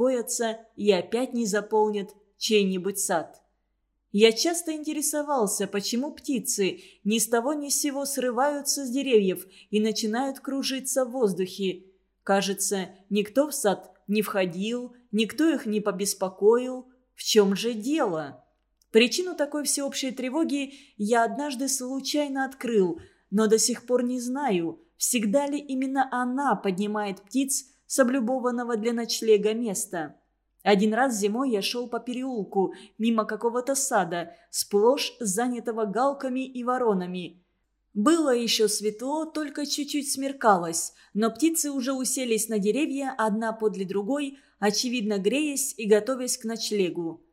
успокоятся и опять не заполнят чей-нибудь сад. Я часто интересовался, почему птицы ни с того ни с сего срываются с деревьев и начинают кружиться в воздухе. Кажется, никто в сад не входил, никто их не побеспокоил. В чем же дело? Причину такой всеобщей тревоги я однажды случайно открыл, но до сих пор не знаю, всегда ли именно она поднимает птиц с облюбованного для ночлега места. Один раз зимой я шел по переулку, мимо какого-то сада, сплошь занятого галками и воронами. Было еще светло, только чуть-чуть смеркалось, но птицы уже уселись на деревья одна подле другой, очевидно греясь и готовясь к ночлегу.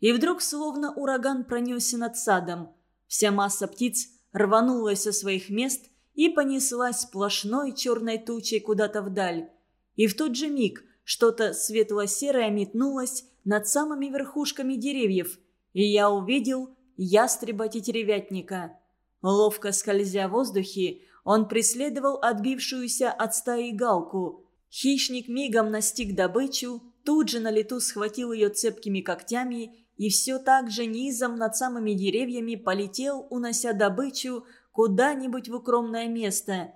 И вдруг, словно ураган пронесся над садом, вся масса птиц рванулась со своих мест и понеслась сплошной черной тучей куда-то вдаль. И в тот же миг что-то светло-серое метнулось над самыми верхушками деревьев, и я увидел ястреба-тетеревятника. Ловко скользя в воздухе, он преследовал отбившуюся от стаи галку. Хищник мигом настиг добычу, тут же на лету схватил ее цепкими когтями и все так же низом над самыми деревьями полетел, унося добычу куда-нибудь в укромное место.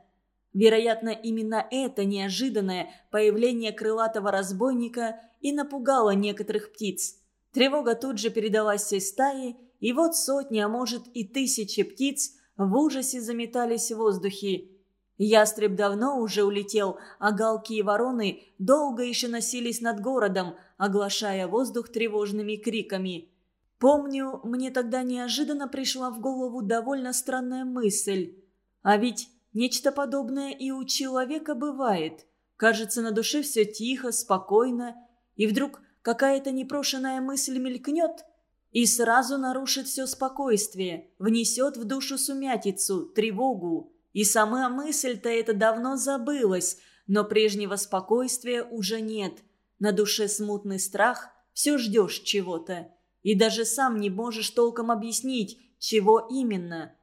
Вероятно, именно это неожиданное появление крылатого разбойника и напугало некоторых птиц. Тревога тут же передалась всей стае, и вот сотни, а может и тысячи птиц в ужасе заметались в воздухе. Ястреб давно уже улетел, а галки и вороны долго еще носились над городом, оглашая воздух тревожными криками. Помню, мне тогда неожиданно пришла в голову довольно странная мысль. А ведь нечто подобное и у человека бывает. Кажется, на душе все тихо, спокойно, и вдруг какая-то непрошенная мысль мелькнет и сразу нарушит все спокойствие, внесет в душу сумятицу, тревогу. И сама мысль-то это давно забылась, но прежнего спокойствия уже нет. На душе смутный страх, все ждешь чего-то. И даже сам не можешь толком объяснить, чего именно.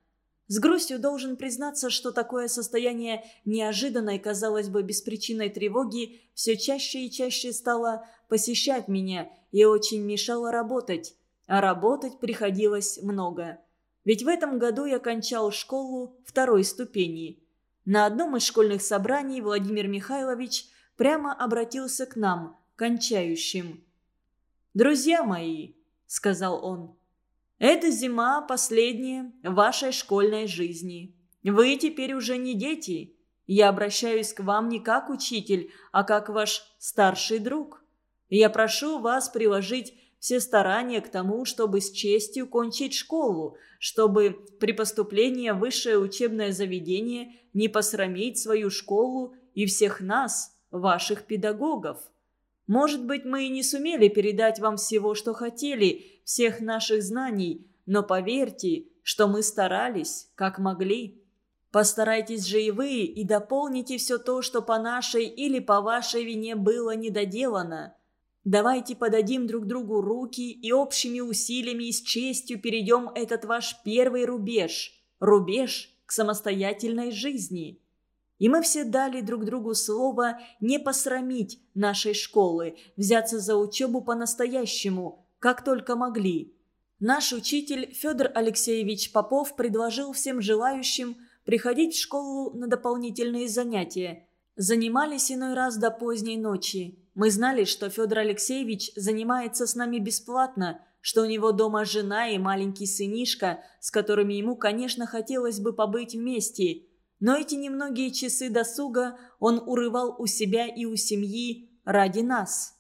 С грустью должен признаться, что такое состояние неожиданной, казалось бы, беспричинной тревоги все чаще и чаще стало посещать меня и очень мешало работать. А работать приходилось много. Ведь в этом году я кончал школу второй ступени. На одном из школьных собраний Владимир Михайлович прямо обратился к нам, кончающим. «Друзья мои», — сказал он, — «эта зима последняя в вашей школьной жизни. Вы теперь уже не дети. Я обращаюсь к вам не как учитель, а как ваш старший друг. Я прошу вас приложить все старания к тому, чтобы с честью кончить школу, чтобы при поступлении в высшее учебное заведение не посрамить свою школу и всех нас, ваших педагогов. Может быть, мы и не сумели передать вам всего, что хотели, всех наших знаний, но поверьте, что мы старались, как могли. Постарайтесь же и вы и дополните все то, что по нашей или по вашей вине было недоделано. Давайте подадим друг другу руки и общими усилиями и с честью перейдем этот ваш первый рубеж. Рубеж к самостоятельной жизни. И мы все дали друг другу слово не посрамить нашей школы, взяться за учебу по-настоящему, как только могли. Наш учитель Федор Алексеевич Попов предложил всем желающим приходить в школу на дополнительные занятия. Занимались иной раз до поздней ночи. Мы знали, что Федор Алексеевич занимается с нами бесплатно, что у него дома жена и маленький сынишка, с которыми ему, конечно, хотелось бы побыть вместе. Но эти немногие часы досуга он урывал у себя и у семьи ради нас.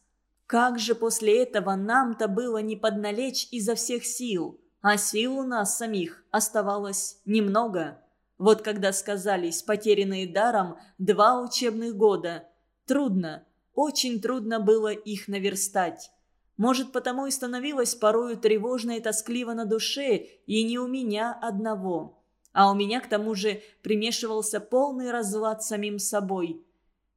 Как же после этого нам-то было не подналечь изо всех сил, а сил у нас самих оставалось немного. Вот когда сказались потерянные даром два учебных года, трудно – очень трудно было их наверстать. Может, потому и становилось порою тревожно и тоскливо на душе, и не у меня одного. А у меня, к тому же, примешивался полный разлад самим собой.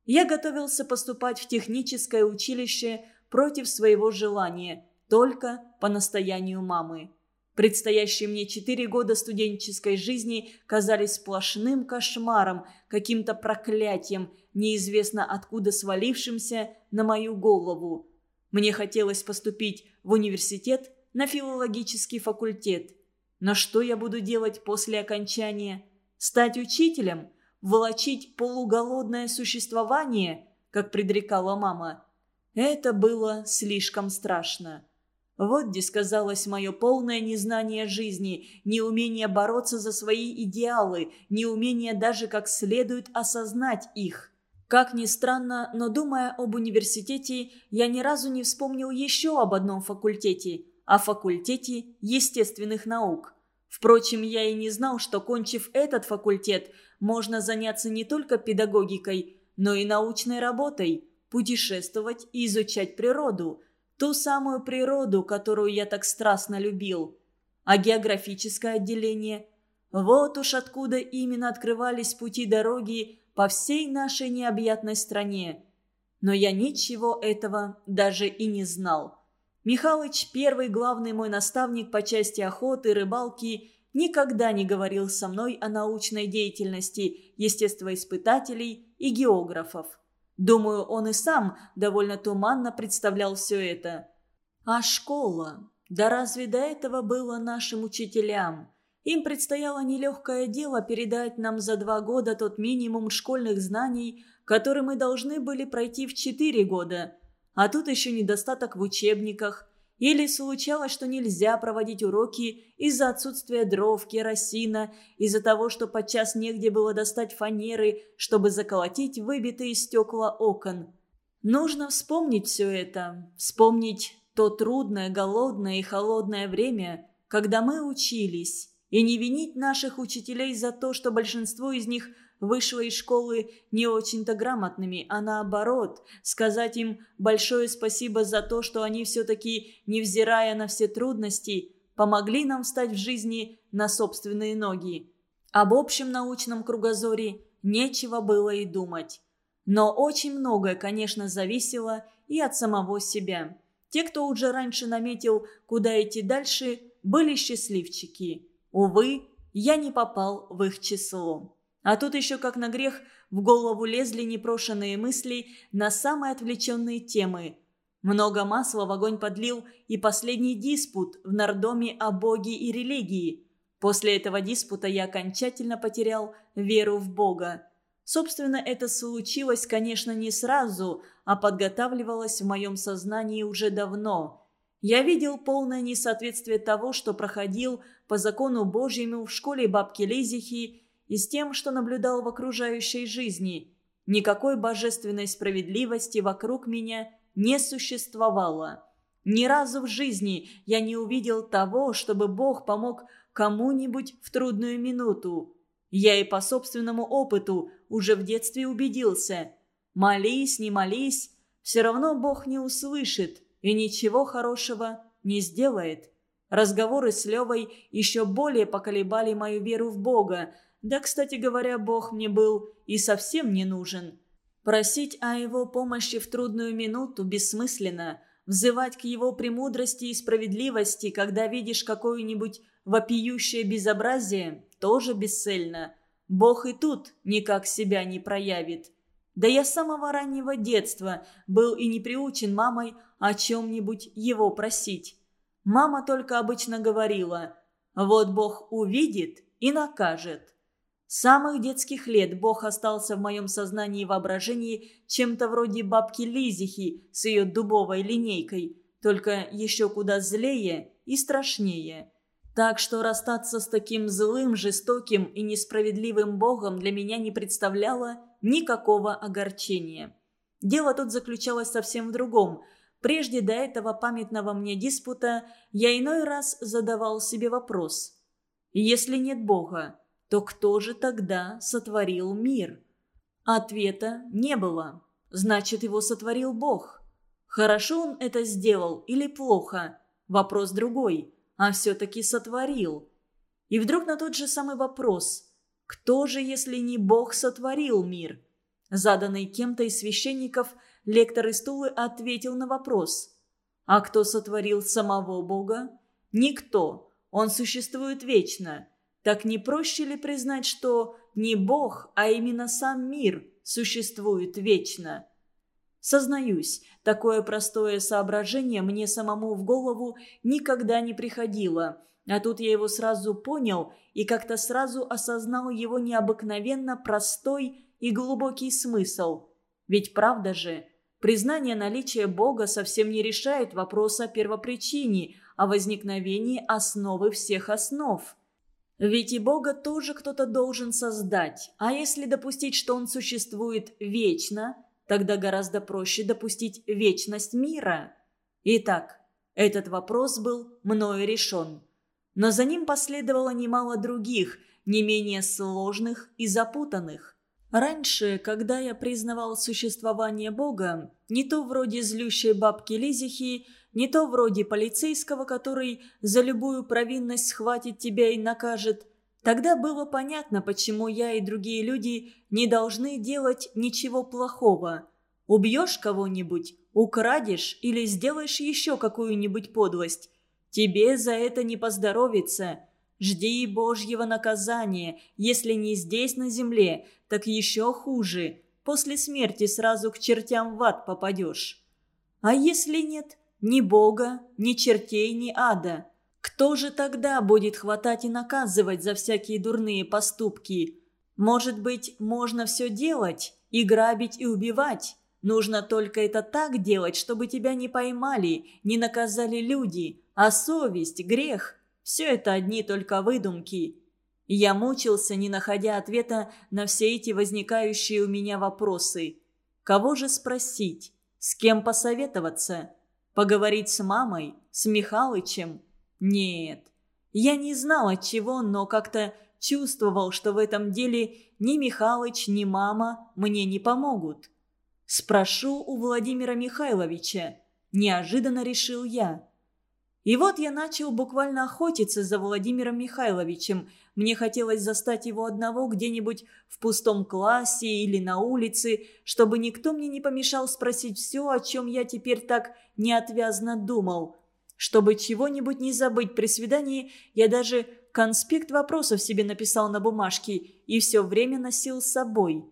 Я готовился поступать в техническое училище против своего желания, только по настоянию мамы. Предстоящие мне четыре года студенческой жизни казались сплошным кошмаром, каким-то проклятием, неизвестно откуда свалившимся на мою голову. Мне хотелось поступить в университет на филологический факультет. Но что я буду делать после окончания? Стать учителем? Волочить полуголодное существование, как предрекала мама? Это было слишком страшно. Вот где сказалось мое полное незнание жизни, неумение бороться за свои идеалы, неумение даже как следует осознать их. Как ни странно, но думая об университете, я ни разу не вспомнил еще об одном факультете – о факультете естественных наук. Впрочем, я и не знал, что, кончив этот факультет, можно заняться не только педагогикой, но и научной работой, путешествовать и изучать природу – Ту самую природу, которую я так страстно любил. А географическое отделение? Вот уж откуда именно открывались пути дороги по всей нашей необъятной стране. Но я ничего этого даже и не знал. Михалыч, первый главный мой наставник по части охоты, рыбалки, никогда не говорил со мной о научной деятельности естествоиспытателей и географов. Думаю, он и сам довольно туманно представлял все это. А школа? Да разве до этого было нашим учителям? Им предстояло нелегкое дело передать нам за два года тот минимум школьных знаний, который мы должны были пройти в четыре года. А тут еще недостаток в учебниках – или случалось, что нельзя проводить уроки из-за отсутствия дров, керосина, из-за того, что подчас негде было достать фанеры, чтобы заколотить выбитые стекла окон. Нужно вспомнить все это, вспомнить то трудное, голодное и холодное время, когда мы учились, и не винить наших учителей за то, что большинство из них – вышла из школы не очень-то грамотными, а наоборот, сказать им большое спасибо за то, что они все-таки, невзирая на все трудности, помогли нам встать в жизни на собственные ноги. Об общем научном кругозоре нечего было и думать. Но очень многое, конечно, зависело и от самого себя. Те, кто уже раньше наметил, куда идти дальше, были счастливчики. Увы, я не попал в их число. А тут еще как на грех в голову лезли непрошенные мысли на самые отвлеченные темы. Много масла в огонь подлил и последний диспут в нардоме о боге и религии. После этого диспута я окончательно потерял веру в Бога. Собственно, это случилось, конечно, не сразу, а подготавливалось в моем сознании уже давно. Я видел полное несоответствие того, что проходил по закону Божьему в школе бабки Лизихи и с тем, что наблюдал в окружающей жизни. Никакой божественной справедливости вокруг меня не существовало. Ни разу в жизни я не увидел того, чтобы Бог помог кому-нибудь в трудную минуту. Я и по собственному опыту уже в детстве убедился. Молись, не молись, все равно Бог не услышит и ничего хорошего не сделает. Разговоры с Левой еще более поколебали мою веру в Бога, да, кстати говоря, Бог мне был и совсем не нужен. Просить о его помощи в трудную минуту бессмысленно. Взывать к его премудрости и справедливости, когда видишь какое-нибудь вопиющее безобразие, тоже бесцельно. Бог и тут никак себя не проявит. Да я с самого раннего детства был и не приучен мамой о чем-нибудь его просить. Мама только обычно говорила «Вот Бог увидит и накажет». Самых детских лет Бог остался в моем сознании и воображении чем-то вроде бабки Лизихи с ее дубовой линейкой, только еще куда злее и страшнее. Так что расстаться с таким злым, жестоким и несправедливым Богом для меня не представляло никакого огорчения. Дело тут заключалось совсем в другом. Прежде до этого памятного мне диспута я иной раз задавал себе вопрос. Если нет Бога, то кто же тогда сотворил мир? Ответа не было. Значит, его сотворил Бог. Хорошо он это сделал или плохо? Вопрос другой. А все-таки сотворил. И вдруг на тот же самый вопрос. Кто же, если не Бог, сотворил мир? Заданный кем-то из священников, лектор из Тулы ответил на вопрос. А кто сотворил самого Бога? Никто. Он существует вечно. Так не проще ли признать, что не Бог, а именно сам мир существует вечно? Сознаюсь, такое простое соображение мне самому в голову никогда не приходило. А тут я его сразу понял и как-то сразу осознал его необыкновенно простой и глубокий смысл. Ведь правда же, признание наличия Бога совсем не решает вопрос о первопричине, о возникновении основы всех основ. Ведь и Бога тоже кто-то должен создать, а если допустить, что Он существует вечно, тогда гораздо проще допустить вечность мира. Итак, этот вопрос был мною решен. Но за ним последовало немало других, не менее сложных и запутанных. Раньше, когда я признавал существование Бога, не то вроде злющей бабки Лизихи, не то вроде полицейского, который за любую провинность схватит тебя и накажет, тогда было понятно, почему я и другие люди не должны делать ничего плохого. Убьешь кого-нибудь, украдешь или сделаешь еще какую-нибудь подлость, тебе за это не поздоровится – Жди Божьего наказания, если не здесь на земле, так еще хуже. После смерти сразу к чертям в ад попадешь. А если нет ни Бога, ни чертей, ни ада? Кто же тогда будет хватать и наказывать за всякие дурные поступки? Может быть, можно все делать, и грабить, и убивать? Нужно только это так делать, чтобы тебя не поймали, не наказали люди, а совесть, грех все это одни только выдумки. я мучился, не находя ответа на все эти возникающие у меня вопросы. Кого же спросить? С кем посоветоваться? Поговорить с мамой? С Михалычем? Нет. Я не знал от чего, но как-то чувствовал, что в этом деле ни Михалыч, ни мама мне не помогут. Спрошу у Владимира Михайловича. Неожиданно решил я. И вот я начал буквально охотиться за Владимиром Михайловичем. Мне хотелось застать его одного где-нибудь в пустом классе или на улице, чтобы никто мне не помешал спросить все, о чем я теперь так неотвязно думал. Чтобы чего-нибудь не забыть при свидании, я даже конспект вопросов себе написал на бумажке и все время носил с собой.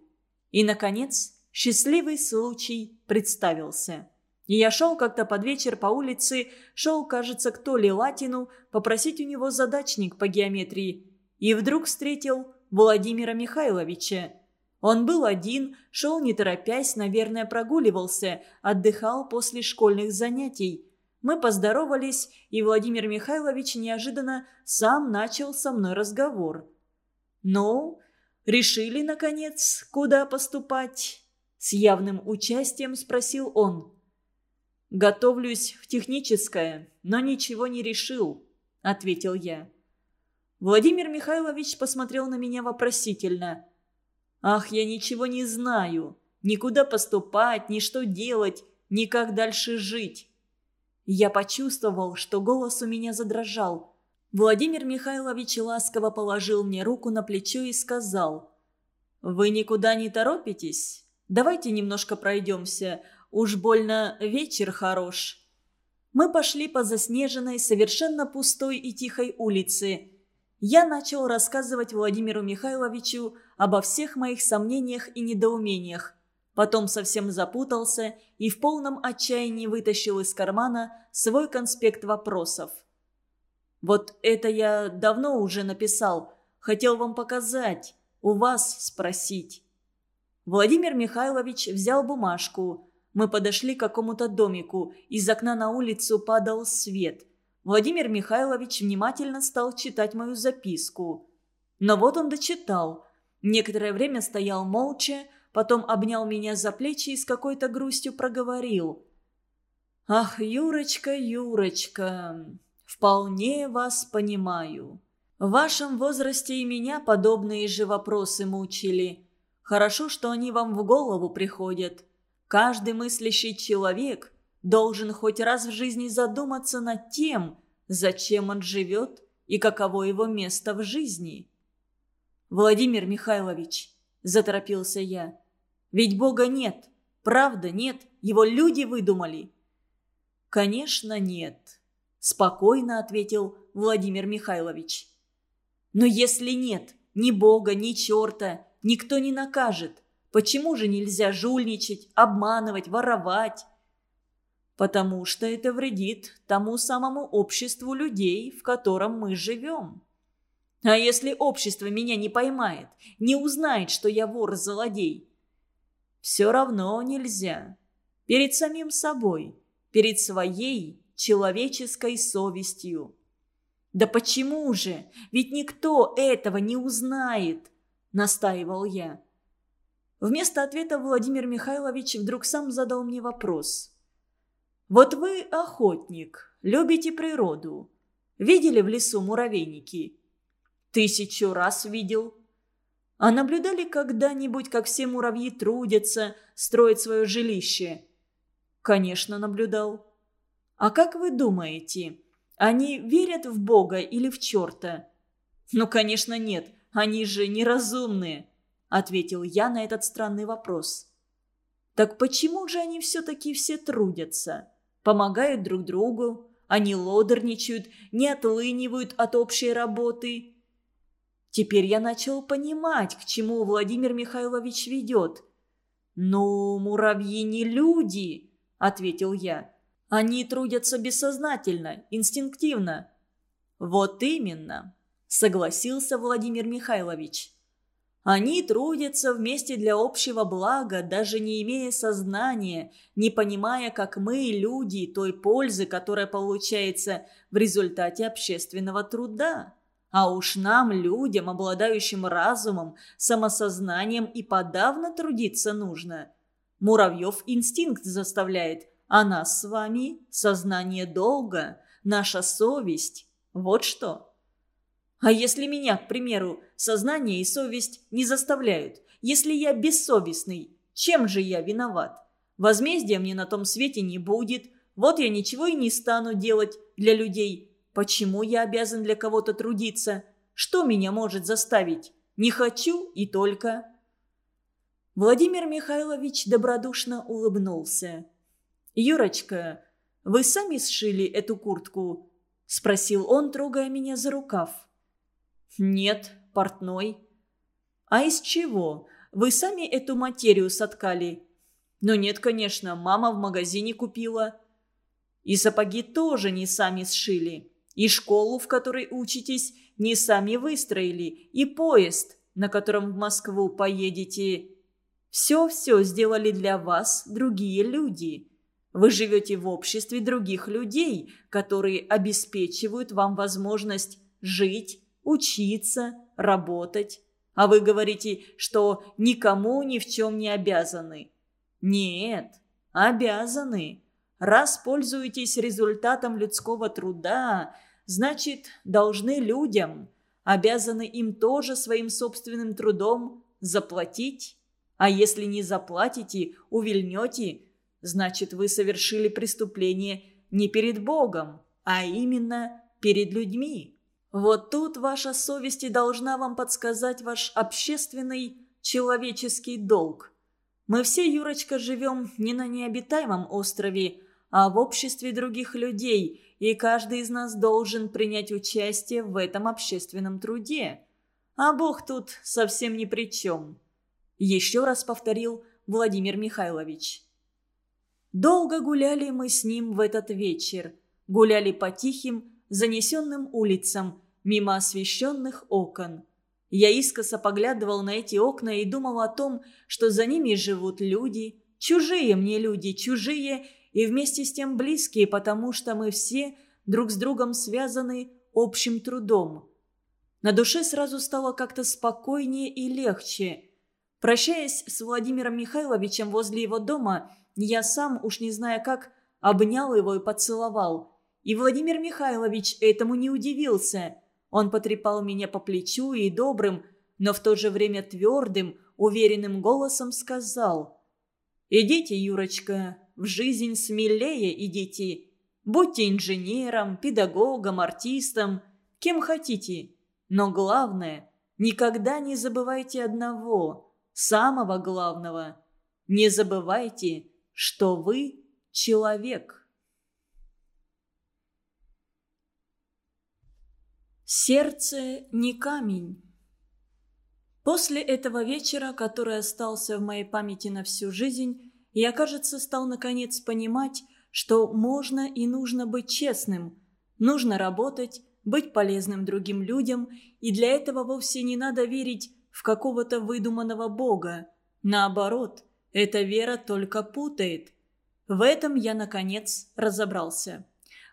И, наконец, счастливый случай представился. И я шел как-то под вечер по улице, шел, кажется, к Толе Латину, попросить у него задачник по геометрии. И вдруг встретил Владимира Михайловича. Он был один, шел не торопясь, наверное, прогуливался, отдыхал после школьных занятий. Мы поздоровались, и Владимир Михайлович неожиданно сам начал со мной разговор. «Ну, решили, наконец, куда поступать?» С явным участием спросил он. «Готовлюсь в техническое, но ничего не решил», — ответил я. Владимир Михайлович посмотрел на меня вопросительно. «Ах, я ничего не знаю. Никуда поступать, ни что делать, ни как дальше жить». Я почувствовал, что голос у меня задрожал. Владимир Михайлович ласково положил мне руку на плечо и сказал. «Вы никуда не торопитесь? Давайте немножко пройдемся. Уж больно вечер хорош. Мы пошли по заснеженной, совершенно пустой и тихой улице. Я начал рассказывать Владимиру Михайловичу обо всех моих сомнениях и недоумениях. Потом совсем запутался и в полном отчаянии вытащил из кармана свой конспект вопросов. «Вот это я давно уже написал. Хотел вам показать. У вас спросить». Владимир Михайлович взял бумажку, мы подошли к какому-то домику. Из окна на улицу падал свет. Владимир Михайлович внимательно стал читать мою записку. Но вот он дочитал. Некоторое время стоял молча, потом обнял меня за плечи и с какой-то грустью проговорил. «Ах, Юрочка, Юрочка, вполне вас понимаю. В вашем возрасте и меня подобные же вопросы мучили. Хорошо, что они вам в голову приходят. Каждый мыслящий человек должен хоть раз в жизни задуматься над тем, зачем он живет и каково его место в жизни. «Владимир Михайлович», – заторопился я, – «ведь Бога нет, правда нет, его люди выдумали». «Конечно нет», – спокойно ответил Владимир Михайлович. «Но если нет ни Бога, ни черта, никто не накажет. Почему же нельзя жульничать, обманывать, воровать? Потому что это вредит тому самому обществу людей, в котором мы живем. А если общество меня не поймает, не узнает, что я вор-злодей? Все равно нельзя. Перед самим собой, перед своей человеческой совестью. «Да почему же? Ведь никто этого не узнает!» – настаивал я. Вместо ответа Владимир Михайлович вдруг сам задал мне вопрос. «Вот вы охотник, любите природу. Видели в лесу муравейники?» «Тысячу раз видел». «А наблюдали когда-нибудь, как все муравьи трудятся, строят свое жилище?» «Конечно, наблюдал». «А как вы думаете, они верят в Бога или в черта?» «Ну, конечно, нет. Они же неразумные», — ответил я на этот странный вопрос. «Так почему же они все-таки все трудятся? Помогают друг другу, они лодерничают, не отлынивают от общей работы?» Теперь я начал понимать, к чему Владимир Михайлович ведет. «Ну, муравьи не люди», — ответил я. Они трудятся бессознательно, инстинктивно». «Вот именно», — согласился Владимир Михайлович. «Они трудятся вместе для общего блага, даже не имея сознания, не понимая, как мы, люди, той пользы, которая получается в результате общественного труда. А уж нам, людям, обладающим разумом, самосознанием и подавно трудиться нужно. Муравьев инстинкт заставляет – а нас с вами сознание долга, наша совесть. Вот что. А если меня, к примеру, сознание и совесть не заставляют? Если я бессовестный, чем же я виноват? Возмездия мне на том свете не будет. Вот я ничего и не стану делать для людей. Почему я обязан для кого-то трудиться? Что меня может заставить? Не хочу и только. Владимир Михайлович добродушно улыбнулся. «Юрочка, вы сами сшили эту куртку?» – спросил он, трогая меня за рукав. «Нет, портной». «А из чего? Вы сами эту материю соткали?» «Ну нет, конечно, мама в магазине купила». «И сапоги тоже не сами сшили. И школу, в которой учитесь, не сами выстроили. И поезд, на котором в Москву поедете. Все-все сделали для вас другие люди». Вы живете в обществе других людей, которые обеспечивают вам возможность жить, учиться, работать. А вы говорите, что никому ни в чем не обязаны. Нет, обязаны. Раз пользуетесь результатом людского труда, значит, должны людям, обязаны им тоже своим собственным трудом заплатить. А если не заплатите, увильнете – значит, вы совершили преступление не перед Богом, а именно перед людьми. Вот тут ваша совесть и должна вам подсказать ваш общественный человеческий долг. Мы все, Юрочка, живем не на необитаемом острове, а в обществе других людей, и каждый из нас должен принять участие в этом общественном труде. А Бог тут совсем ни при чем. Еще раз повторил Владимир Михайлович. Долго гуляли мы с ним в этот вечер. Гуляли по тихим, занесенным улицам, мимо освещенных окон. Я искоса поглядывал на эти окна и думал о том, что за ними живут люди, чужие мне люди, чужие и вместе с тем близкие, потому что мы все друг с другом связаны общим трудом. На душе сразу стало как-то спокойнее и легче. Прощаясь с Владимиром Михайловичем возле его дома, я сам, уж не зная как, обнял его и поцеловал. И Владимир Михайлович этому не удивился. Он потрепал меня по плечу и добрым, но в то же время твердым, уверенным голосом сказал. «Идите, Юрочка, в жизнь смелее идите. Будьте инженером, педагогом, артистом, кем хотите. Но главное, никогда не забывайте одного, самого главного. Не забывайте, что вы человек. Сердце не камень. После этого вечера, который остался в моей памяти на всю жизнь, я, кажется, стал наконец понимать, что можно и нужно быть честным. Нужно работать, быть полезным другим людям, и для этого вовсе не надо верить в какого-то выдуманного бога. Наоборот, эта вера только путает. В этом я, наконец, разобрался.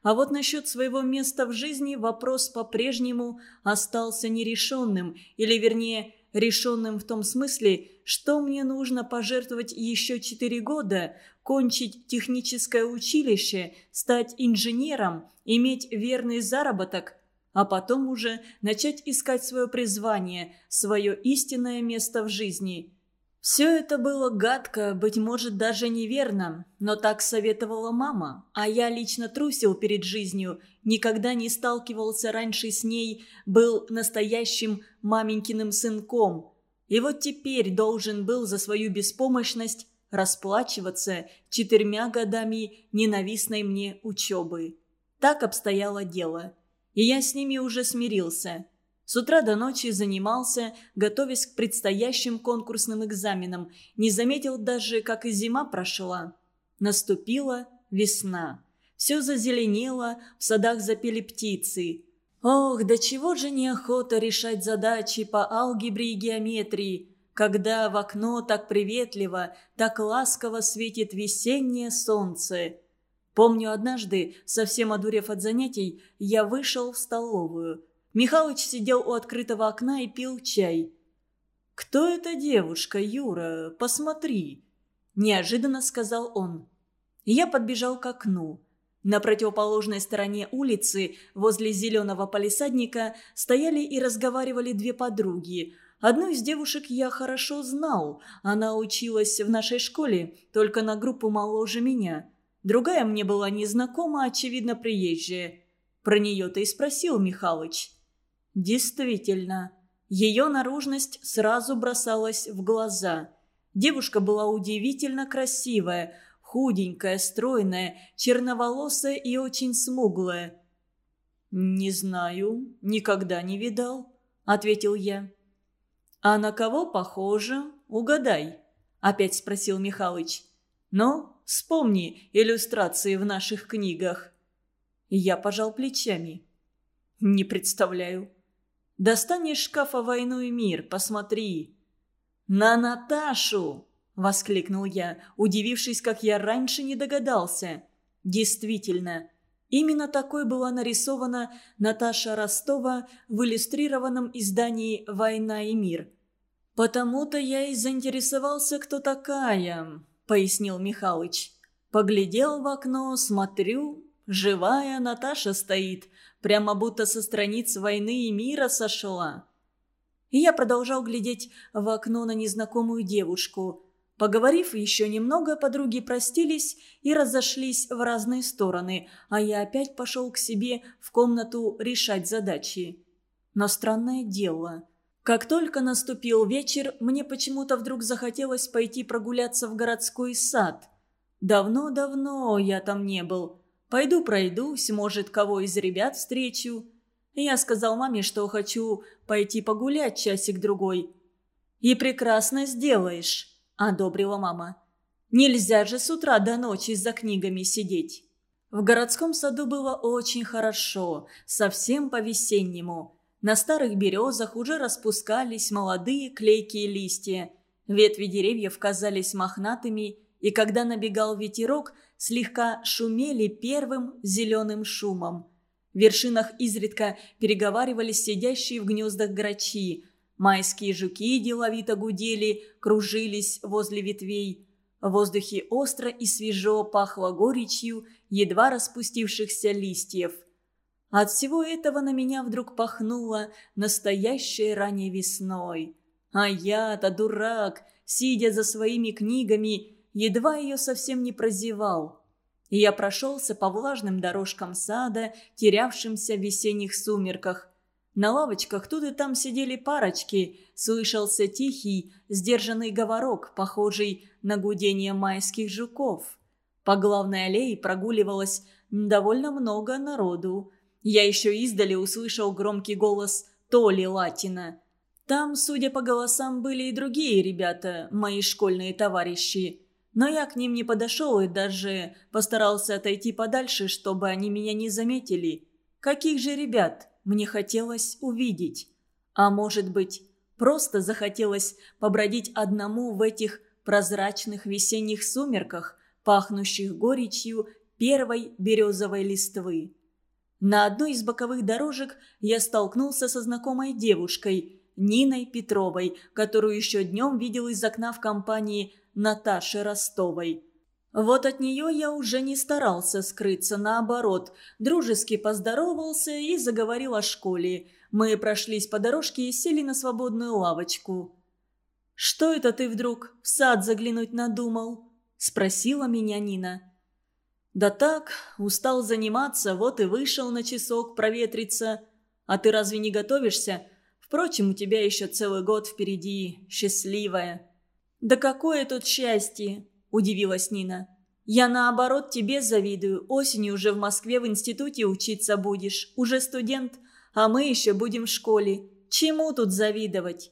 А вот насчет своего места в жизни вопрос по-прежнему остался нерешенным, или, вернее, решенным в том смысле, что мне нужно пожертвовать еще четыре года, кончить техническое училище, стать инженером, иметь верный заработок, а потом уже начать искать свое призвание, свое истинное место в жизни. Все это было гадко, быть может, даже неверно, но так советовала мама, а я лично трусил перед жизнью, никогда не сталкивался раньше с ней, был настоящим маменькиным сынком. И вот теперь должен был за свою беспомощность расплачиваться четырьмя годами ненавистной мне учебы. Так обстояло дело и я с ними уже смирился. С утра до ночи занимался, готовясь к предстоящим конкурсным экзаменам, не заметил даже, как и зима прошла. Наступила весна. Все зазеленело, в садах запели птицы. Ох, да чего же неохота решать задачи по алгебре и геометрии, когда в окно так приветливо, так ласково светит весеннее солнце. Помню, однажды, совсем одурев от занятий, я вышел в столовую. Михалыч сидел у открытого окна и пил чай. «Кто эта девушка, Юра? Посмотри!» Неожиданно сказал он. Я подбежал к окну. На противоположной стороне улицы, возле зеленого палисадника, стояли и разговаривали две подруги. Одну из девушек я хорошо знал. Она училась в нашей школе, только на группу моложе меня. Другая мне была незнакома, очевидно, приезжая. Про нее-то и спросил Михалыч. Действительно, ее наружность сразу бросалась в глаза. Девушка была удивительно красивая, худенькая, стройная, черноволосая и очень смуглая. «Не знаю, никогда не видал», — ответил я. «А на кого похоже? Угадай», — опять спросил Михалыч. «Ну, Вспомни иллюстрации в наших книгах». Я пожал плечами. «Не представляю». «Достань из шкафа «Войну и мир», посмотри». «На Наташу!» – воскликнул я, удивившись, как я раньше не догадался. Действительно, именно такой была нарисована Наташа Ростова в иллюстрированном издании «Война и мир». Потому-то я и заинтересовался, кто такая пояснил Михалыч. Поглядел в окно, смотрю, живая Наташа стоит, прямо будто со страниц войны и мира сошла. И я продолжал глядеть в окно на незнакомую девушку. Поговорив еще немного, подруги простились и разошлись в разные стороны, а я опять пошел к себе в комнату решать задачи. Но странное дело – как только наступил вечер, мне почему-то вдруг захотелось пойти прогуляться в городской сад. Давно-давно я там не был. Пойду пройдусь, может, кого из ребят встречу. Я сказал маме, что хочу пойти погулять часик-другой. «И прекрасно сделаешь», — одобрила мама. «Нельзя же с утра до ночи за книгами сидеть». В городском саду было очень хорошо, совсем по-весеннему. На старых березах уже распускались молодые клейкие листья. Ветви деревьев казались мохнатыми, и когда набегал ветерок, слегка шумели первым зеленым шумом. В вершинах изредка переговаривались сидящие в гнездах грачи. Майские жуки деловито гудели, кружились возле ветвей. В воздухе остро и свежо пахло горечью едва распустившихся листьев – от всего этого на меня вдруг пахнуло настоящей ранней весной. А я-то дурак, сидя за своими книгами, едва ее совсем не прозевал. И я прошелся по влажным дорожкам сада, терявшимся в весенних сумерках. На лавочках тут и там сидели парочки, слышался тихий, сдержанный говорок, похожий на гудение майских жуков. По главной аллее прогуливалось довольно много народу. Я еще издали услышал громкий голос Толи Латина. Там, судя по голосам, были и другие ребята, мои школьные товарищи. Но я к ним не подошел и даже постарался отойти подальше, чтобы они меня не заметили. Каких же ребят мне хотелось увидеть? А может быть, просто захотелось побродить одному в этих прозрачных весенних сумерках, пахнущих горечью первой березовой листвы. На одной из боковых дорожек я столкнулся со знакомой девушкой, Ниной Петровой, которую еще днем видел из окна в компании Наташи Ростовой. Вот от нее я уже не старался скрыться, наоборот, дружески поздоровался и заговорил о школе. Мы прошлись по дорожке и сели на свободную лавочку. «Что это ты вдруг в сад заглянуть надумал?» – спросила меня Нина. «Да так, устал заниматься, вот и вышел на часок проветриться. А ты разве не готовишься? Впрочем, у тебя еще целый год впереди, счастливая». «Да какое тут счастье!» – удивилась Нина. «Я, наоборот, тебе завидую. Осенью уже в Москве в институте учиться будешь. Уже студент, а мы еще будем в школе. Чему тут завидовать?»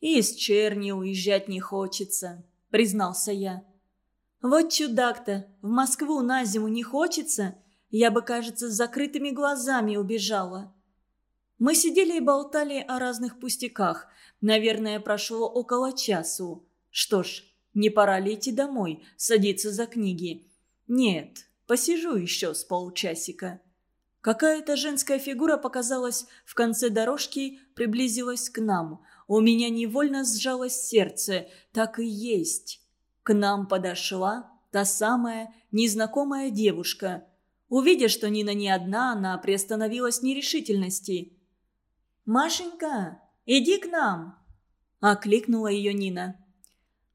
«И из черни уезжать не хочется», – признался я. Вот чудак-то, в Москву на зиму не хочется? Я бы, кажется, с закрытыми глазами убежала. Мы сидели и болтали о разных пустяках. Наверное, прошло около часу. Что ж, не пора ли идти домой, садиться за книги? Нет, посижу еще с полчасика. Какая-то женская фигура показалась в конце дорожки, приблизилась к нам. У меня невольно сжалось сердце. Так и есть. К нам подошла та самая незнакомая девушка. Увидя, что Нина не одна, она приостановилась нерешительности. «Машенька, иди к нам!» – окликнула ее Нина.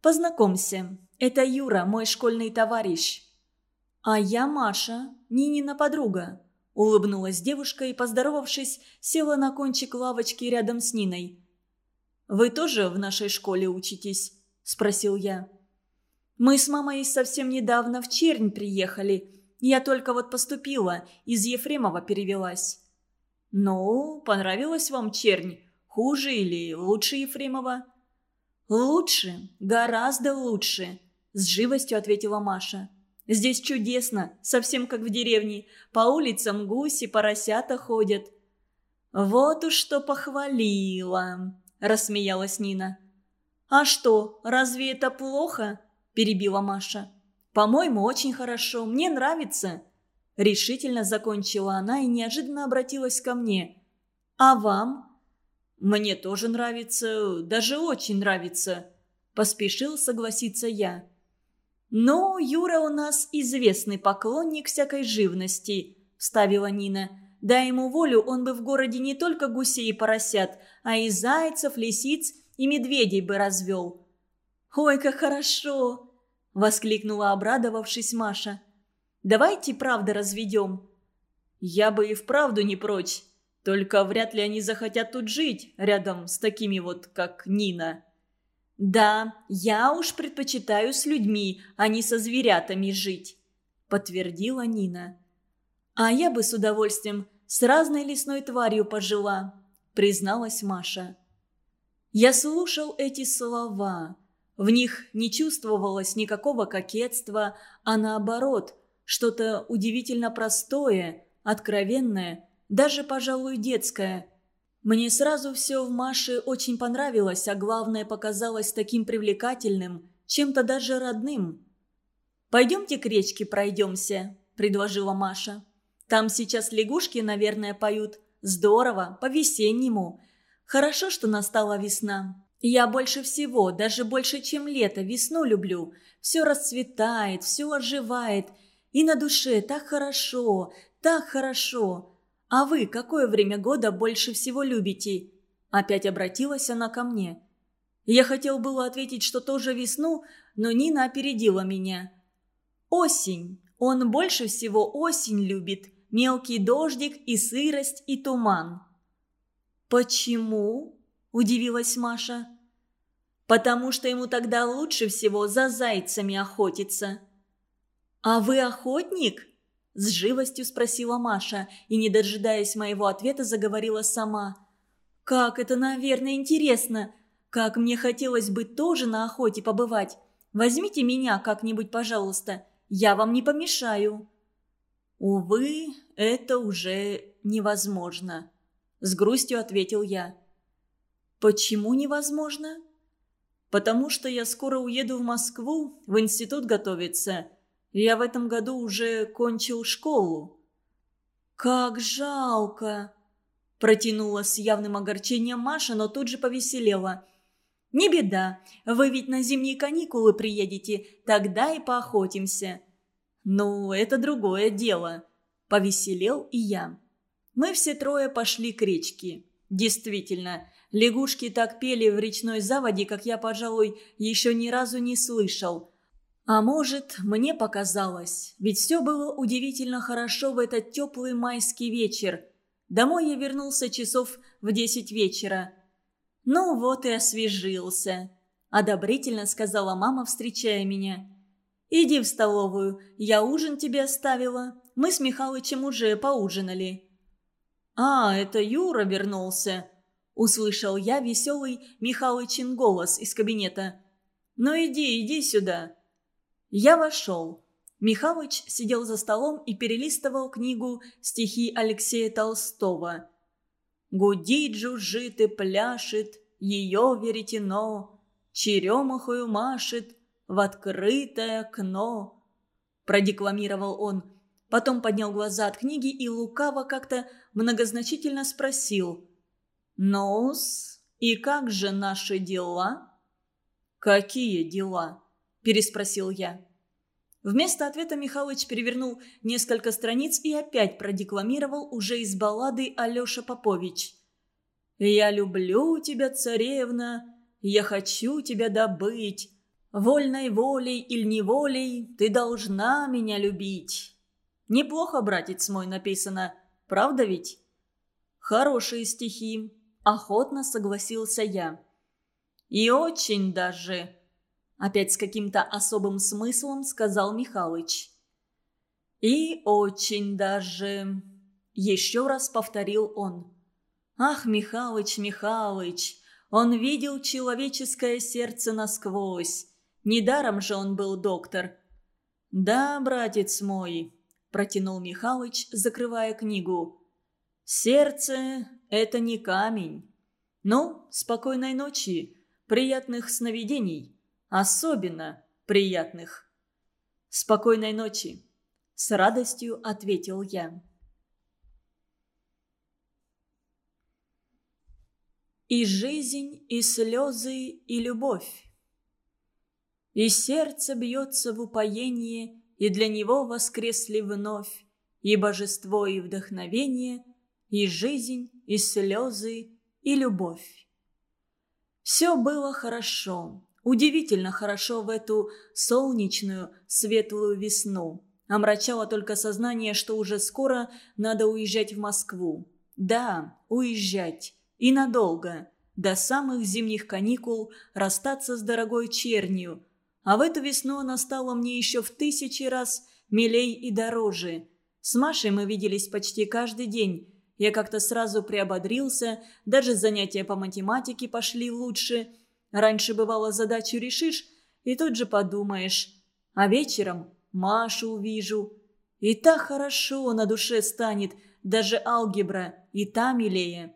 «Познакомься, это Юра, мой школьный товарищ». «А я Маша, Нинина подруга», – улыбнулась девушка и, поздоровавшись, села на кончик лавочки рядом с Ниной. «Вы тоже в нашей школе учитесь?» – спросил я. Мы с мамой совсем недавно в Чернь приехали. Я только вот поступила, из Ефремова перевелась». «Ну, понравилась вам Чернь? Хуже или лучше Ефремова?» «Лучше, гораздо лучше», – с живостью ответила Маша. «Здесь чудесно, совсем как в деревне. По улицам гуси, поросята ходят». «Вот уж что похвалила», – рассмеялась Нина. «А что, разве это плохо?» перебила Маша. «По-моему, очень хорошо. Мне нравится». Решительно закончила она и неожиданно обратилась ко мне. «А вам?» «Мне тоже нравится, даже очень нравится», – поспешил согласиться я. «Ну, Юра у нас известный поклонник всякой живности», – вставила Нина. «Дай ему волю, он бы в городе не только гусей и поросят, а и зайцев, лисиц и медведей бы развел». «Ой, как хорошо!» – воскликнула, обрадовавшись Маша. «Давайте правда разведем». «Я бы и вправду не прочь. Только вряд ли они захотят тут жить, рядом с такими вот, как Нина». «Да, я уж предпочитаю с людьми, а не со зверятами жить», – подтвердила Нина. «А я бы с удовольствием с разной лесной тварью пожила», – призналась Маша. Я слушал эти слова – в них не чувствовалось никакого кокетства, а наоборот, что-то удивительно простое, откровенное, даже, пожалуй, детское. Мне сразу все в Маше очень понравилось, а главное показалось таким привлекательным, чем-то даже родным. «Пойдемте к речке пройдемся», – предложила Маша. «Там сейчас лягушки, наверное, поют. Здорово, по-весеннему. Хорошо, что настала весна. Я больше всего, даже больше, чем лето, весну люблю. Все расцветает, все оживает. И на душе так хорошо, так хорошо. А вы какое время года больше всего любите?» Опять обратилась она ко мне. Я хотел было ответить, что тоже весну, но Нина опередила меня. «Осень. Он больше всего осень любит. Мелкий дождик и сырость и туман». «Почему?» – удивилась Маша. «Потому что ему тогда лучше всего за зайцами охотиться». «А вы охотник?» – с живостью спросила Маша и, не дожидаясь моего ответа, заговорила сама. Как это, наверное, интересно. Как мне хотелось бы тоже на охоте побывать. Возьмите меня как-нибудь, пожалуйста. Я вам не помешаю». «Увы, это уже невозможно», — с грустью ответил я. «Почему невозможно?» «Потому что я скоро уеду в Москву, в институт готовиться. Я в этом году уже кончил школу». «Как жалко!» – протянула с явным огорчением Маша, но тут же повеселела. «Не беда, вы ведь на зимние каникулы приедете, тогда и поохотимся». «Ну, это другое дело», – повеселел и я. Мы все трое пошли к речке. Действительно, лягушки так пели в речной заводе, как я, пожалуй, еще ни разу не слышал – а может, мне показалось, ведь все было удивительно хорошо в этот теплый майский вечер. Домой я вернулся часов в десять вечера. «Ну вот и освежился», – одобрительно сказала мама, встречая меня. «Иди в столовую, я ужин тебе оставила. Мы с Михалычем уже поужинали». «А, это Юра вернулся», – услышал я веселый Михалычин голос из кабинета. «Ну иди, иди сюда». Я вошел. Михалыч сидел за столом и перелистывал книгу стихи Алексея Толстого. «Гудит, жужжит и пляшет ее веретено, черемахою машет в открытое окно», – продекламировал он. Потом поднял глаза от книги и лукаво как-то многозначительно спросил. «Ну-с, и как же наши дела?» «Какие дела?» – переспросил я. Вместо ответа Михалыч перевернул несколько страниц и опять продекламировал уже из баллады Алеша Попович. «Я люблю тебя, царевна, я хочу тебя добыть. Вольной волей или неволей ты должна меня любить». Неплохо, братец мой, написано, правда ведь? Хорошие стихи, охотно согласился я. И очень даже, Опять с каким-то особым смыслом сказал Михалыч. «И очень даже...» Еще раз повторил он. «Ах, Михалыч, Михалыч, он видел человеческое сердце насквозь. Недаром же он был доктор». «Да, братец мой», – протянул Михалыч, закрывая книгу. «Сердце – это не камень. Ну, спокойной ночи, приятных сновидений» особенно приятных. Спокойной ночи, с радостью ответил я. И жизнь, и слезы, и любовь. И сердце бьется в упоении, и для него воскресли вновь и божество, и вдохновение, и жизнь, и слезы, и любовь. Все было хорошо, Удивительно хорошо в эту солнечную, светлую весну. Омрачало только сознание, что уже скоро надо уезжать в Москву. Да, уезжать. И надолго. До самых зимних каникул расстаться с дорогой чернью. А в эту весну она стала мне еще в тысячи раз милей и дороже. С Машей мы виделись почти каждый день. Я как-то сразу приободрился, даже занятия по математике пошли лучше – Раньше бывало задачу решишь, и тут же подумаешь. А вечером Машу увижу. И так хорошо на душе станет, даже алгебра, и та милее.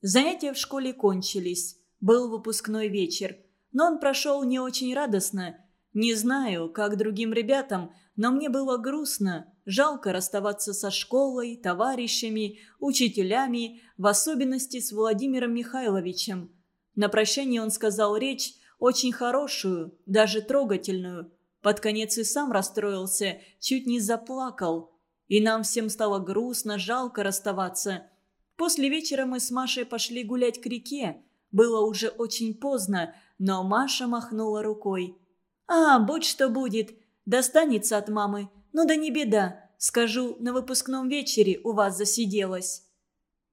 Занятия в школе кончились. Был выпускной вечер. Но он прошел не очень радостно. Не знаю, как другим ребятам, но мне было грустно. Жалко расставаться со школой, товарищами, учителями, в особенности с Владимиром Михайловичем. На прощание он сказал речь, очень хорошую, даже трогательную. Под конец и сам расстроился, чуть не заплакал. И нам всем стало грустно, жалко расставаться. После вечера мы с Машей пошли гулять к реке. Было уже очень поздно, но Маша махнула рукой. «А, будь что будет, достанется от мамы. Ну да не беда, скажу, на выпускном вечере у вас засиделась».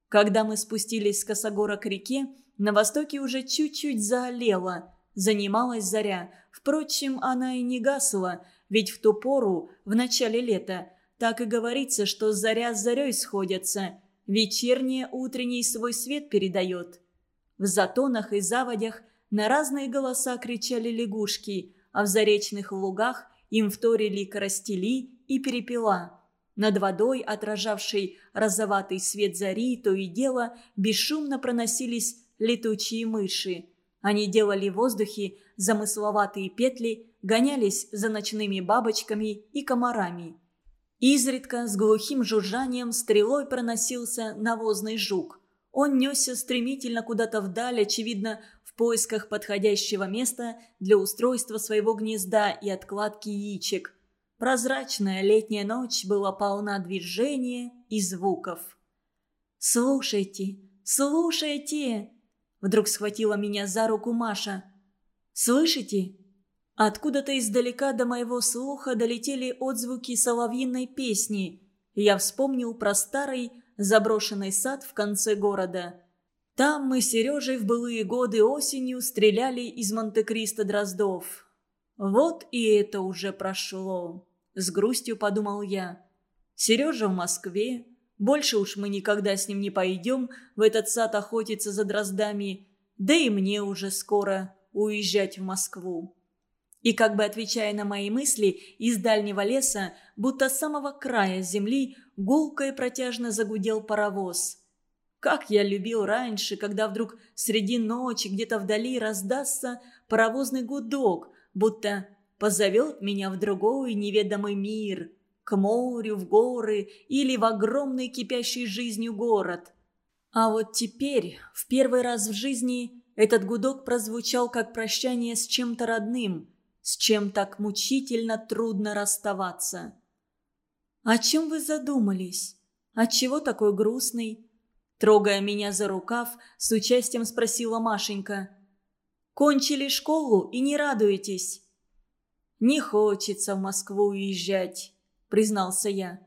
Когда мы спустились с Косогора к реке, на востоке уже чуть-чуть заолело, занималась заря. Впрочем, она и не гасла, ведь в ту пору, в начале лета, так и говорится, что заря с зарей сходятся. Вечерняя утренний свой свет передает. В затонах и заводях на разные голоса кричали лягушки, а в заречных лугах им вторили коростели и перепела. Над водой, отражавшей розоватый свет зари, то и дело бесшумно проносились летучие мыши. Они делали в воздухе замысловатые петли, гонялись за ночными бабочками и комарами. Изредка с глухим жужжанием стрелой проносился навозный жук. Он несся стремительно куда-то вдаль, очевидно, в поисках подходящего места для устройства своего гнезда и откладки яичек. Прозрачная летняя ночь была полна движения и звуков. «Слушайте, слушайте!» Вдруг схватила меня за руку Маша. «Слышите?» Откуда-то издалека до моего слуха долетели отзвуки соловьиной песни. Я вспомнил про старый заброшенный сад в конце города. Там мы с Сережей в былые годы осенью стреляли из Монте-Кристо дроздов. Вот и это уже прошло. С грустью подумал я. Сережа в Москве. Больше уж мы никогда с ним не пойдем в этот сад охотиться за дроздами. Да и мне уже скоро уезжать в Москву. И как бы отвечая на мои мысли, из дальнего леса, будто с самого края земли, гулко и протяжно загудел паровоз. Как я любил раньше, когда вдруг среди ночи где-то вдали раздастся паровозный гудок, будто позовет меня в другой неведомый мир, к морю, в горы или в огромный кипящий жизнью город. А вот теперь, в первый раз в жизни, этот гудок прозвучал как прощание с чем-то родным – с чем так мучительно трудно расставаться. «О чем вы задумались? Отчего такой грустный?» Трогая меня за рукав, с участием спросила Машенька. «Кончили школу и не радуетесь?» «Не хочется в Москву уезжать», — признался я.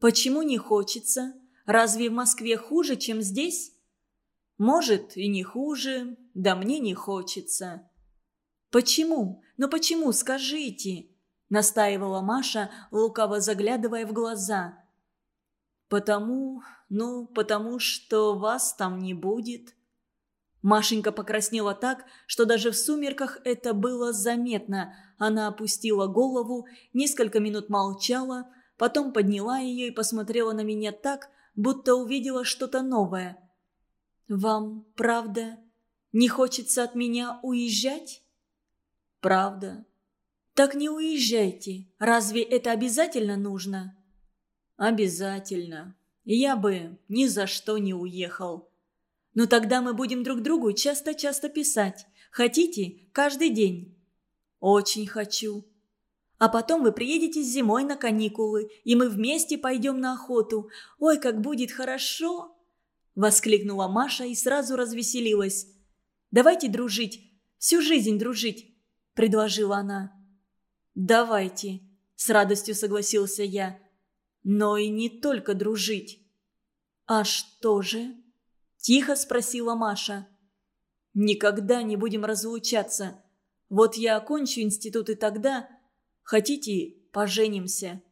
«Почему не хочется? Разве в Москве хуже, чем здесь?» «Может, и не хуже, да мне не хочется». «Почему? Но почему, скажите?» – настаивала Маша, лукаво заглядывая в глаза. «Потому, ну, потому что вас там не будет». Машенька покраснела так, что даже в сумерках это было заметно. Она опустила голову, несколько минут молчала, потом подняла ее и посмотрела на меня так, будто увидела что-то новое. «Вам, правда, не хочется от меня уезжать?» правда. Так не уезжайте. Разве это обязательно нужно? Обязательно. Я бы ни за что не уехал. Но тогда мы будем друг другу часто-часто писать. Хотите? Каждый день. Очень хочу. А потом вы приедете зимой на каникулы, и мы вместе пойдем на охоту. Ой, как будет хорошо!» Воскликнула Маша и сразу развеселилась. «Давайте дружить, всю жизнь дружить предложила она. «Давайте», – с радостью согласился я. «Но и не только дружить». «А что же?» – тихо спросила Маша. «Никогда не будем разлучаться. Вот я окончу институт и тогда... Хотите, поженимся?»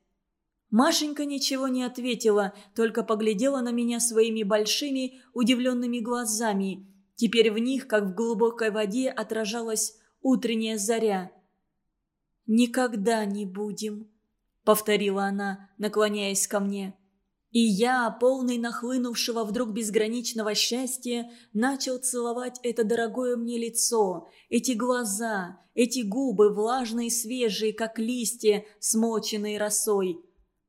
Машенька ничего не ответила, только поглядела на меня своими большими удивленными глазами. Теперь в них, как в глубокой воде, отражалась утренняя заря. «Никогда не будем», — повторила она, наклоняясь ко мне. И я, полный нахлынувшего вдруг безграничного счастья, начал целовать это дорогое мне лицо, эти глаза, эти губы, влажные и свежие, как листья, смоченные росой.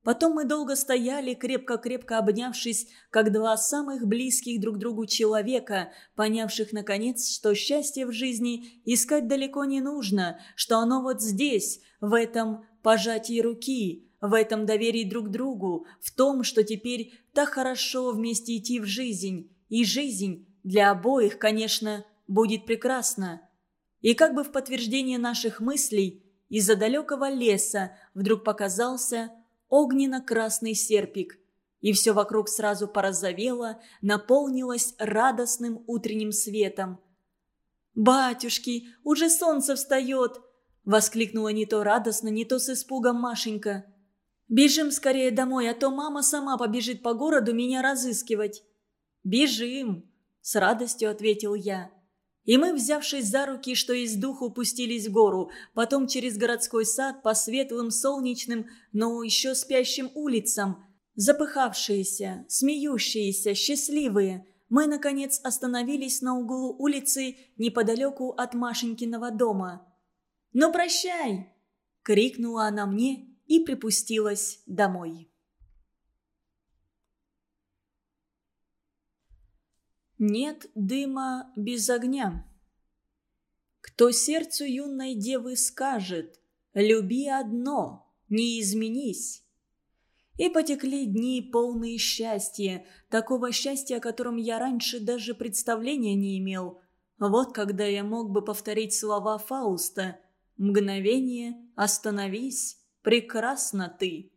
Потом мы долго стояли, крепко-крепко обнявшись, как два самых близких друг другу человека, понявших, наконец, что счастье в жизни искать далеко не нужно, что оно вот здесь, в этом пожатии руки, в этом доверии друг другу, в том, что теперь так хорошо вместе идти в жизнь. И жизнь для обоих, конечно, будет прекрасна. И как бы в подтверждение наших мыслей, из-за далекого леса вдруг показался огненно-красный серпик, и все вокруг сразу порозовело, наполнилось радостным утренним светом. «Батюшки, уже солнце встает!» – воскликнула не то радостно, не то с испугом Машенька. «Бежим скорее домой, а то мама сама побежит по городу меня разыскивать». «Бежим!» – с радостью ответил я. И мы, взявшись за руки, что из духу, пустились в гору, потом через городской сад по светлым, солнечным, но еще спящим улицам. Запыхавшиеся, смеющиеся, счастливые. Мы, наконец, остановились на углу улицы неподалеку от Машенькиного дома. «Ну, прощай!» – крикнула она мне и припустилась домой. Нет дыма без огня. Кто сердцу юной девы скажет «Люби одно, не изменись». И потекли дни, полные счастья, такого счастья, о котором я раньше даже представления не имел. Вот когда я мог бы повторить слова Фауста «Мгновение, остановись, прекрасна ты».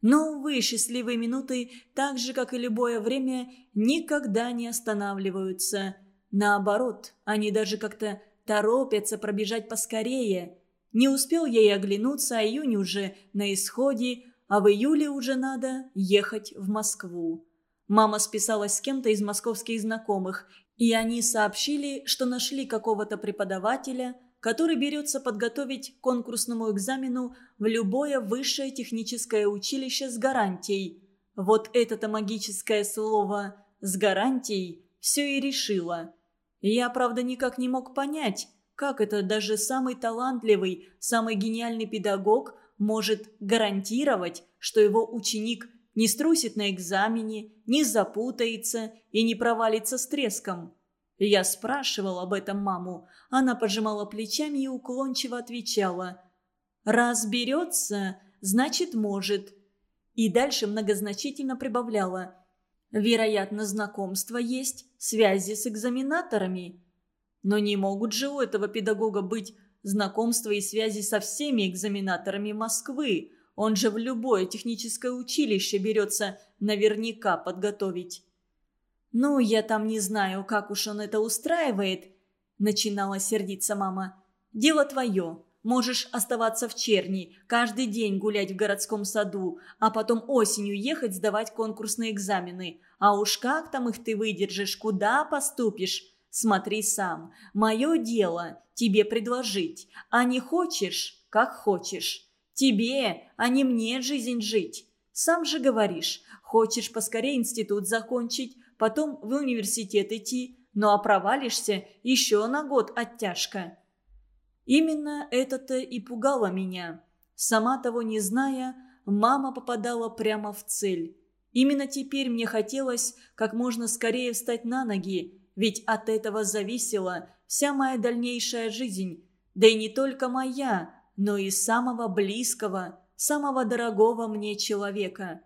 Но, увы, счастливые минуты, так же, как и любое время, никогда не останавливаются. Наоборот, они даже как-то торопятся пробежать поскорее. Не успел и оглянуться, а июнь уже на исходе, а в июле уже надо ехать в Москву. Мама списалась с кем-то из московских знакомых, и они сообщили, что нашли какого-то преподавателя – который берется подготовить к конкурсному экзамену в любое высшее техническое училище с гарантией. Вот это-то магическое слово «с гарантией» все и решило. Я, правда, никак не мог понять, как это даже самый талантливый, самый гениальный педагог может гарантировать, что его ученик не струсит на экзамене, не запутается и не провалится с треском. Я спрашивал об этом маму. Она пожимала плечами и уклончиво отвечала. «Раз берется, значит, может». И дальше многозначительно прибавляла. «Вероятно, знакомство есть, связи с экзаменаторами». Но не могут же у этого педагога быть знакомства и связи со всеми экзаменаторами Москвы. Он же в любое техническое училище берется наверняка подготовить. «Ну, я там не знаю, как уж он это устраивает», – начинала сердиться мама. «Дело твое. Можешь оставаться в черни, каждый день гулять в городском саду, а потом осенью ехать сдавать конкурсные экзамены. А уж как там их ты выдержишь, куда поступишь? Смотри сам. Мое дело тебе предложить, а не хочешь, как хочешь. Тебе, а не мне жизнь жить. Сам же говоришь, хочешь поскорее институт закончить, потом в университет идти, ну а провалишься еще на год оттяжка. Именно это-то и пугало меня. Сама того не зная, мама попадала прямо в цель. Именно теперь мне хотелось как можно скорее встать на ноги, ведь от этого зависела вся моя дальнейшая жизнь. Да и не только моя, но и самого близкого, самого дорогого мне человека.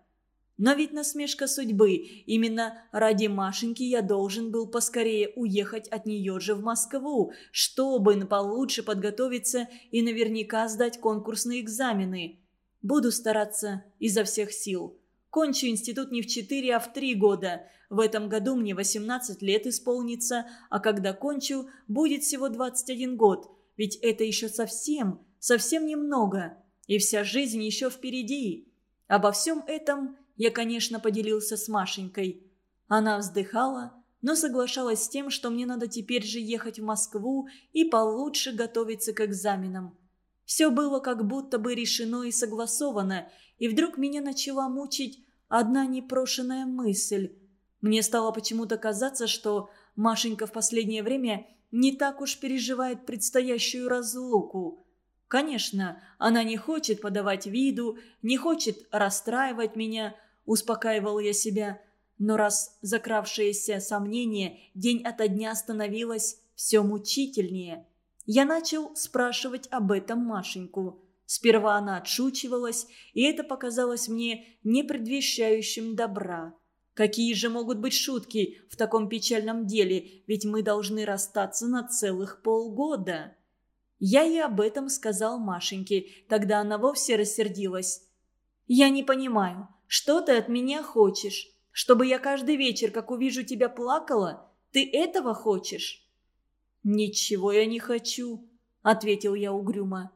Но ведь насмешка судьбы. Именно ради Машеньки я должен был поскорее уехать от нее же в Москву, чтобы получше подготовиться и наверняка сдать конкурсные экзамены. Буду стараться изо всех сил. Кончу институт не в 4, а в 3 года. В этом году мне 18 лет исполнится, а когда кончу, будет всего 21 год. Ведь это еще совсем, совсем немного. И вся жизнь еще впереди. Обо всем этом я, конечно, поделился с Машенькой. Она вздыхала, но соглашалась с тем, что мне надо теперь же ехать в Москву и получше готовиться к экзаменам. Все было как будто бы решено и согласовано, и вдруг меня начала мучить одна непрошенная мысль. Мне стало почему-то казаться, что Машенька в последнее время не так уж переживает предстоящую разлуку. Конечно, она не хочет подавать виду, не хочет расстраивать меня, успокаивал я себя. Но раз закравшееся сомнение день ото дня становилось все мучительнее, я начал спрашивать об этом Машеньку. Сперва она отшучивалась, и это показалось мне не предвещающим добра. Какие же могут быть шутки в таком печальном деле, ведь мы должны расстаться на целых полгода. Я и об этом сказал Машеньке, тогда она вовсе рассердилась. «Я не понимаю, что ты от меня хочешь? Чтобы я каждый вечер, как увижу тебя, плакала? Ты этого хочешь?» «Ничего я не хочу», — ответил я угрюмо.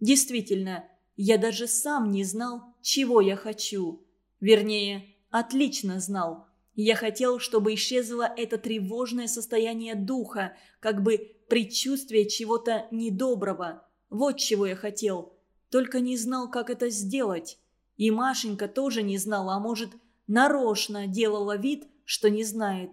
«Действительно, я даже сам не знал, чего я хочу. Вернее, отлично знал. Я хотел, чтобы исчезло это тревожное состояние духа, как бы предчувствие чего-то недоброго. Вот чего я хотел. Только не знал, как это сделать. И Машенька тоже не знала, а может, нарочно делала вид, что не знает.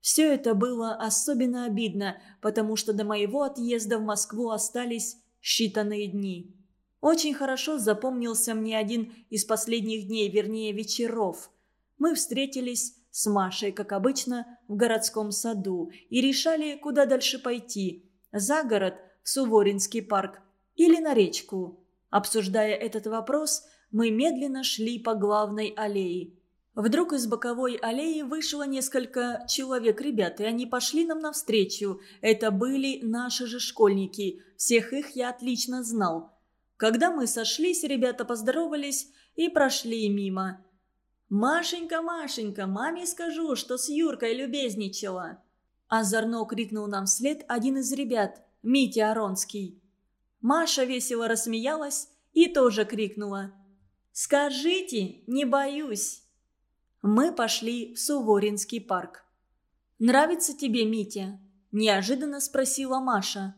Все это было особенно обидно, потому что до моего отъезда в Москву остались считанные дни. Очень хорошо запомнился мне один из последних дней, вернее вечеров. Мы встретились с Машей, как обычно, в городском саду и решали, куда дальше пойти – за город, в Суворинский парк или на речку. Обсуждая этот вопрос, мы медленно шли по главной аллее. Вдруг из боковой аллеи вышло несколько человек ребят, и они пошли нам навстречу. Это были наши же школьники. Всех их я отлично знал. Когда мы сошлись, ребята поздоровались и прошли мимо. «Машенька, Машенька, маме скажу, что с Юркой любезничала!» Озорно крикнул нам вслед один из ребят, Митя Аронский. Маша весело рассмеялась и тоже крикнула. «Скажите, не боюсь!» Мы пошли в Суворинский парк. «Нравится тебе, Митя?» – неожиданно спросила Маша.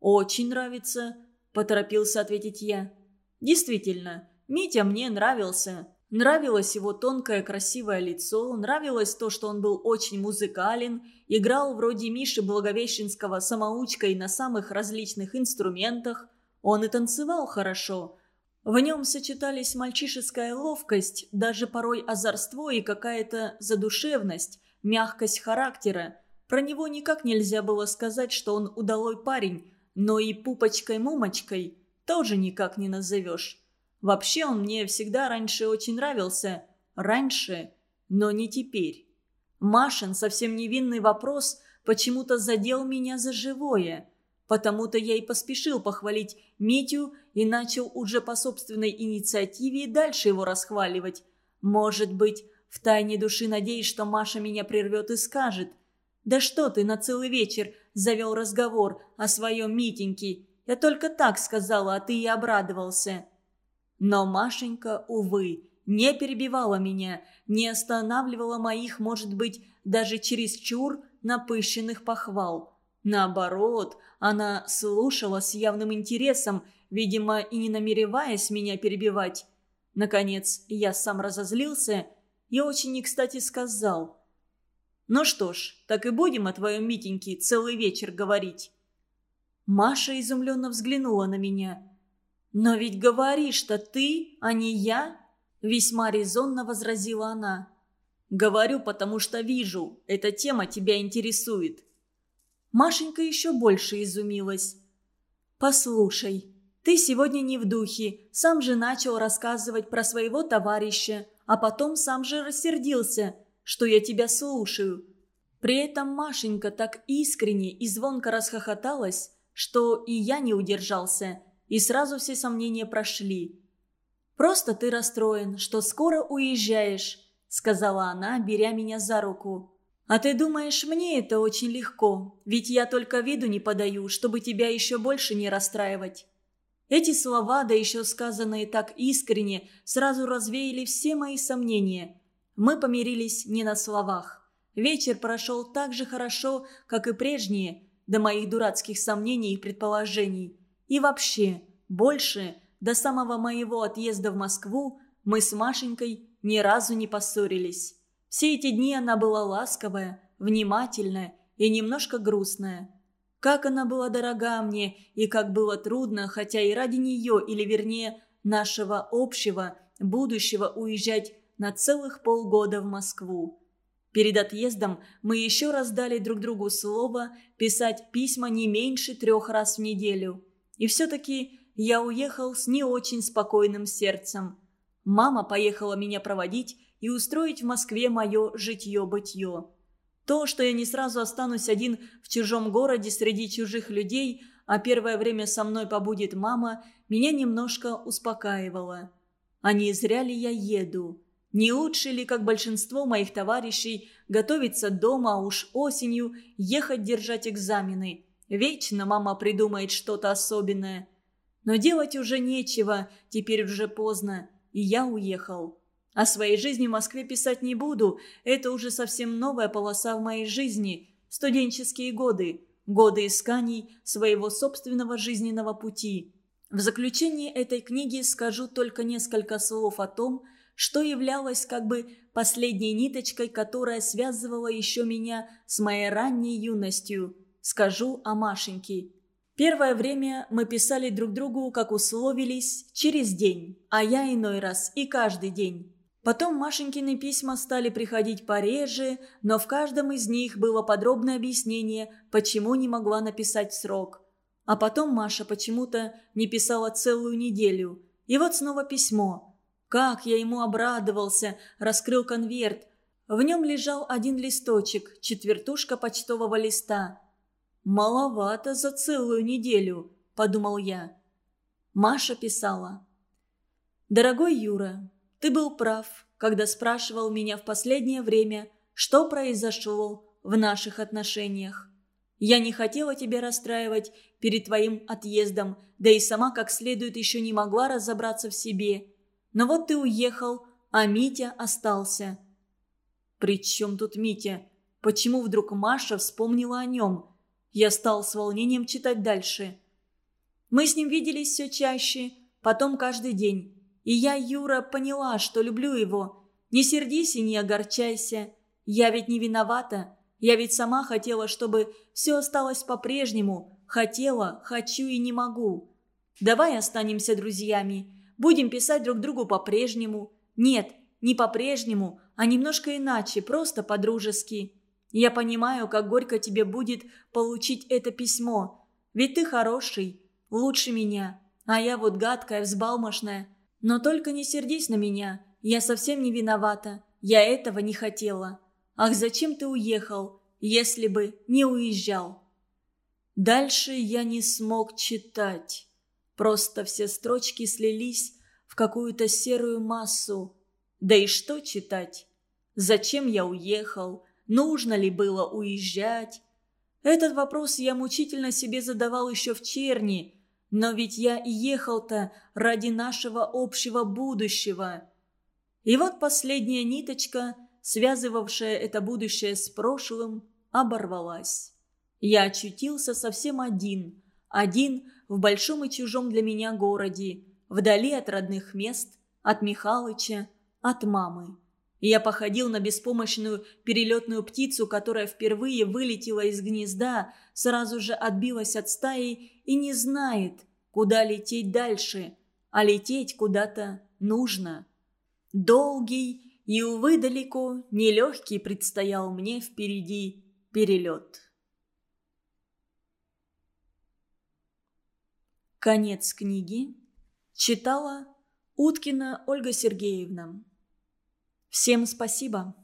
«Очень нравится», – поторопился ответить я. «Действительно, Митя мне нравился. Нравилось его тонкое красивое лицо, нравилось то, что он был очень музыкален, играл вроде Миши Благовещенского самоучкой на самых различных инструментах. Он и танцевал хорошо. В нем сочетались мальчишеская ловкость, даже порой озорство и какая-то задушевность, мягкость характера. Про него никак нельзя было сказать, что он удалой парень, но и пупочкой-мумочкой тоже никак не назовешь. Вообще он мне всегда раньше очень нравился. Раньше, но не теперь. Машин совсем невинный вопрос почему-то задел меня за живое. Потому-то я и поспешил похвалить Митю и начал уже по собственной инициативе и дальше его расхваливать. Может быть, в тайне души надеюсь, что Маша меня прервет и скажет. «Да что ты на целый вечер завел разговор о своем Митеньке? Я только так сказала, а ты и обрадовался». Но Машенька, увы, не перебивала меня, не останавливала моих, может быть, даже чересчур напыщенных похвал. Наоборот, она слушала с явным интересом, видимо, и не намереваясь меня перебивать. Наконец, я сам разозлился и очень не кстати сказал. «Ну что ж, так и будем о твоем Митеньке целый вечер говорить». Маша изумленно взглянула на меня – «Но ведь говоришь-то ты, а не я?» – весьма резонно возразила она. «Говорю, потому что вижу, эта тема тебя интересует». Машенька еще больше изумилась. «Послушай, ты сегодня не в духе, сам же начал рассказывать про своего товарища, а потом сам же рассердился, что я тебя слушаю». При этом Машенька так искренне и звонко расхохоталась, что и я не удержался – и сразу все сомнения прошли. «Просто ты расстроен, что скоро уезжаешь», — сказала она, беря меня за руку. «А ты думаешь, мне это очень легко, ведь я только виду не подаю, чтобы тебя еще больше не расстраивать». Эти слова, да еще сказанные так искренне, сразу развеяли все мои сомнения. Мы помирились не на словах. Вечер прошел так же хорошо, как и прежние, до моих дурацких сомнений и предположений. И вообще, больше, до самого моего отъезда в Москву, мы с Машенькой ни разу не поссорились. Все эти дни она была ласковая, внимательная и немножко грустная. Как она была дорога мне и как было трудно, хотя и ради нее, или вернее, нашего общего, будущего уезжать на целых полгода в Москву. Перед отъездом мы еще раз дали друг другу слово писать письма не меньше трех раз в неделю – и все-таки я уехал с не очень спокойным сердцем. Мама поехала меня проводить и устроить в Москве мое житье-бытье. То, что я не сразу останусь один в чужом городе среди чужих людей, а первое время со мной побудет мама, меня немножко успокаивало. А не зря ли я еду? Не лучше ли, как большинство моих товарищей, готовиться дома, а уж осенью ехать держать экзамены – Вечно мама придумает что-то особенное. Но делать уже нечего, теперь уже поздно, и я уехал. О своей жизни в Москве писать не буду. Это уже совсем новая полоса в моей жизни. Студенческие годы. Годы исканий своего собственного жизненного пути. В заключении этой книги скажу только несколько слов о том, что являлось как бы последней ниточкой, которая связывала еще меня с моей ранней юностью. Скажу о Машеньке. Первое время мы писали друг другу, как условились, через день, а я иной раз и каждый день. Потом Машенькины письма стали приходить пореже, но в каждом из них было подробное объяснение, почему не могла написать в срок. А потом Маша почему-то не писала целую неделю. И вот снова письмо. Как я ему обрадовался, раскрыл конверт. В нем лежал один листочек, четвертушка почтового листа. «Маловато за целую неделю», – подумал я. Маша писала. «Дорогой Юра, ты был прав, когда спрашивал меня в последнее время, что произошло в наших отношениях. Я не хотела тебя расстраивать перед твоим отъездом, да и сама как следует еще не могла разобраться в себе. Но вот ты уехал, а Митя остался. При чем тут Митя? Почему вдруг Маша вспомнила о нем? Я стал с волнением читать дальше. Мы с ним виделись все чаще, потом каждый день. И я, Юра, поняла, что люблю его. Не сердись и не огорчайся. Я ведь не виновата. Я ведь сама хотела, чтобы все осталось по-прежнему. Хотела, хочу и не могу. Давай останемся друзьями. Будем писать друг другу по-прежнему. Нет, не по-прежнему, а немножко иначе, просто по-дружески. Я понимаю, как горько тебе будет получить это письмо. Ведь ты хороший, лучше меня. А я вот гадкая, взбалмошная. Но только не сердись на меня. Я совсем не виновата. Я этого не хотела. Ах, зачем ты уехал, если бы не уезжал? Дальше я не смог читать. Просто все строчки слились в какую-то серую массу. Да и что читать? Зачем я уехал? Нужно ли было уезжать? Этот вопрос я мучительно себе задавал еще в черни – но ведь я и ехал-то ради нашего общего будущего. И вот последняя ниточка, связывавшая это будущее с прошлым, оборвалась. Я очутился совсем один, один в большом и чужом для меня городе, вдали от родных мест, от Михалыча, от мамы. Я походил на беспомощную перелетную птицу, которая впервые вылетела из гнезда, сразу же отбилась от стаи и не знает, куда лететь дальше, а лететь куда-то нужно. Долгий и, увы, далеко нелегкий предстоял мне впереди перелет. Конец книги. Читала Уткина Ольга Сергеевна. Всем спасибо.